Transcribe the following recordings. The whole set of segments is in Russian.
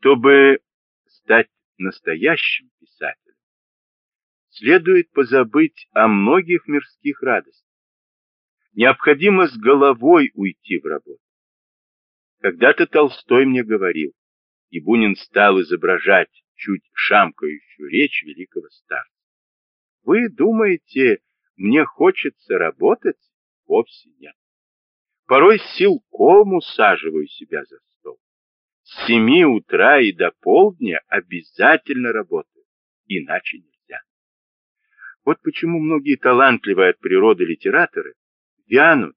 Чтобы стать настоящим писателем, следует позабыть о многих мирских радостях. Необходимо с головой уйти в работу. Когда-то Толстой мне говорил, и Бунин стал изображать чуть шамкающую речь великого старца. Вы думаете, мне хочется работать? Вовсе нет. Порой силком усаживаю себя за стол. С семи утра и до полдня обязательно работаю, иначе нельзя. Вот почему многие талантливые от природы литераторы вянут,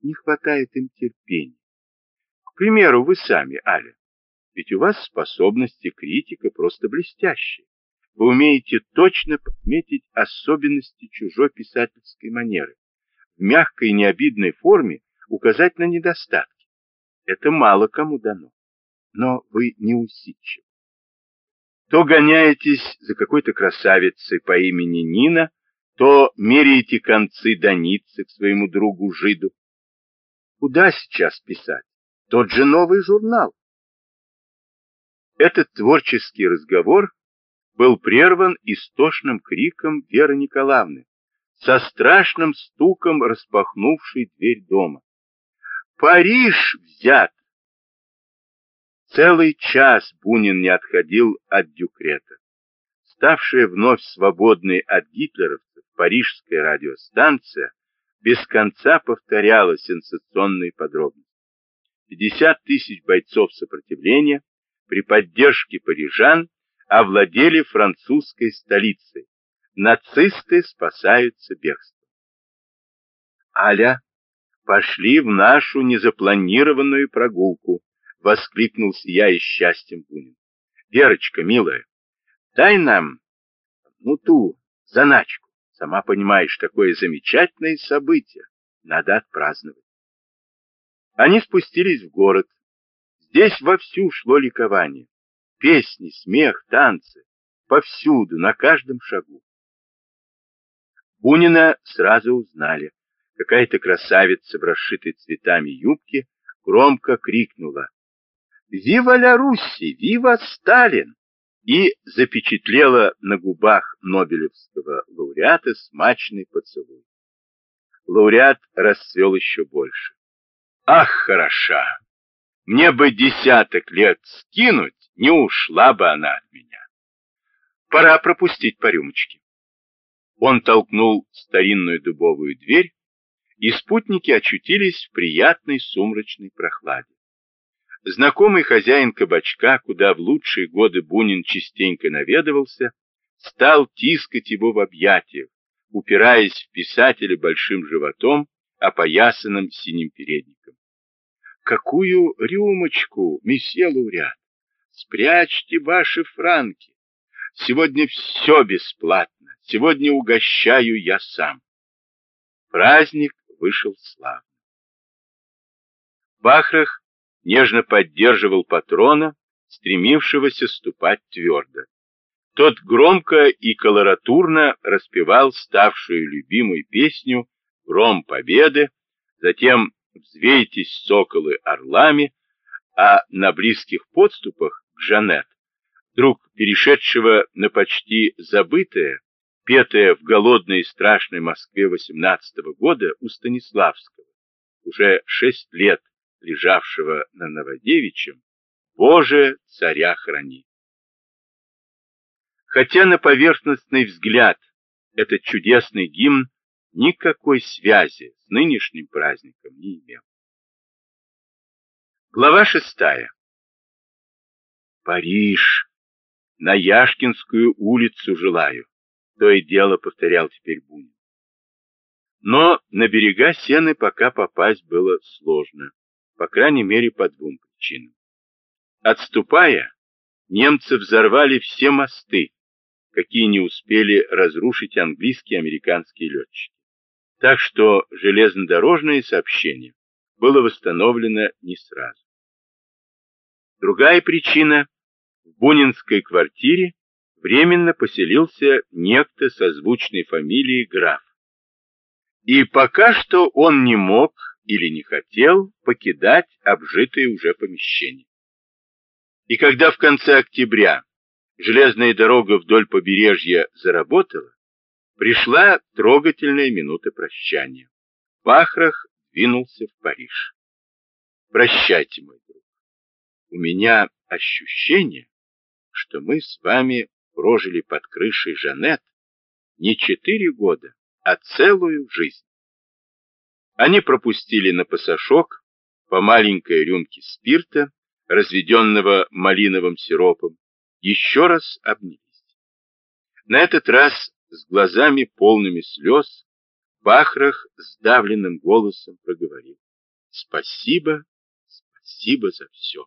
не хватает им терпения. К примеру, вы сами, Аля, ведь у вас способности критика просто блестящие. Вы умеете точно подметить особенности чужой писательской манеры, в мягкой и необидной форме указать на недостатки. Это мало кому дано. Но вы не усидчивы. То гоняетесь за какой-то красавицей по имени Нина, то меряете концы доницы к своему другу Жиду. Куда сейчас писать? Тот же новый журнал. Этот творческий разговор был прерван истошным криком Веры Николаевны, со страшным стуком распахнувшей дверь дома. «Париж взят!» Целый час Бунин не отходил от Дюкрета. Ставшая вновь свободной от гитлеровцев парижская радиостанция без конца повторяла сенсационные подробности. 50 тысяч бойцов сопротивления при поддержке парижан овладели французской столицей. Нацисты спасаются бегством. Аля, пошли в нашу незапланированную прогулку, воскликнул сияя счастьем Бунин. Верочка, милая, дай нам, ну ту, заначку. Сама понимаешь, такое замечательное событие. Надо отпраздновать. Они спустились в город, Здесь вовсю шло ликование. Песни, смех, танцы. Повсюду, на каждом шагу. Бунина сразу узнали. Какая-то красавица в расшитой цветами юбке громко крикнула «Вива ля Руси! Вива Сталин!» и запечатлела на губах Нобелевского лауреата смачный поцелуй. Лауреат расцвел еще больше. «Ах, хороша! Мне бы десяток лет скинуть, не ушла бы она от меня. Пора пропустить по рюмочке. Он толкнул старинную дубовую дверь, и спутники очутились в приятной сумрачной прохладе. Знакомый хозяин кабачка, куда в лучшие годы Бунин частенько наведывался, стал тискать его в объятиях, упираясь в писателя большим животом, опоясанным синим передником. Какую рюмочку, месье лауреат? Спрячьте ваши франки. Сегодня все бесплатно. Сегодня угощаю я сам. Праздник вышел славно. Бахрах нежно поддерживал патрона, стремившегося ступать твердо. Тот громко и колоратурно распевал ставшую любимой песню «Гром Победы», затем взвейтесь, соколы, орлами, а на близких подступах к Жанет, вдруг перешедшего на почти забытое, петое в голодной и страшной Москве XVIII года у Станиславского, уже шесть лет лежавшего на Новодевичьем, «Боже, царя храни!». Хотя на поверхностный взгляд этот чудесный гимн никакой связи с нынешним праздником не имел. Глава шестая. Париж. На Яшкинскую улицу желаю. То и дело повторял теперь Бунин. Но на берега Сены пока попасть было сложно, по крайней мере по двум причинам. Отступая, немцы взорвали все мосты, какие не успели разрушить английские и американские летчики так что железнодорожное сообщение было восстановлено не сразу. Другая причина – в Бунинской квартире временно поселился некто созвучной фамилией граф. И пока что он не мог или не хотел покидать обжитое уже помещение. И когда в конце октября железная дорога вдоль побережья заработала, пришла трогательная минута прощания. Бахрах двинулся в Париж. Прощайте, мой друг. У меня ощущение, что мы с вами прожили под крышей Жанет не четыре года, а целую жизнь. Они пропустили на пасашок по маленькой рюмке спирта, разведенного малиновым сиропом, еще раз обнялись. На этот раз с глазами полными слез Бахрах сдавленным голосом проговорил. Спасибо, спасибо за все.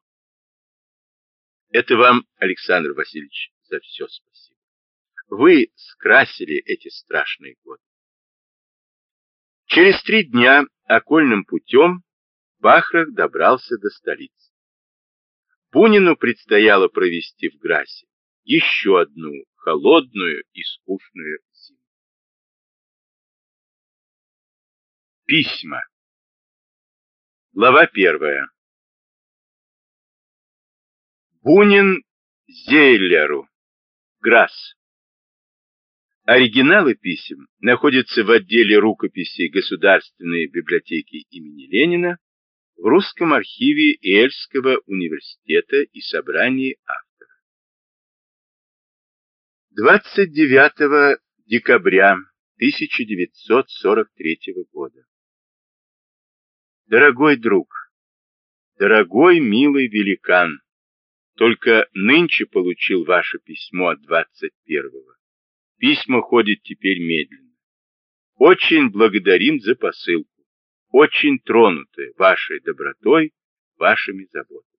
Это вам, Александр Васильевич, за все спасибо. Вы скрасили эти страшные годы. Через три дня окольным путем Бахрах добрался до столицы. Бунину предстояло провести в Грасе еще одну холодную и скучную зиму. Письма. Глава первая. Бунин Зейлеру. Грасс. Оригиналы писем находятся в отделе рукописей Государственной библиотеки имени Ленина в Русском архиве Эльского университета и собрании автора. 29 декабря 1943 года. Дорогой друг, дорогой милый великан, только нынче получил ваше письмо от 21-го. Письма ходят теперь медленно. Очень благодарим за посылку. Очень тронуты вашей добротой, вашими заботами.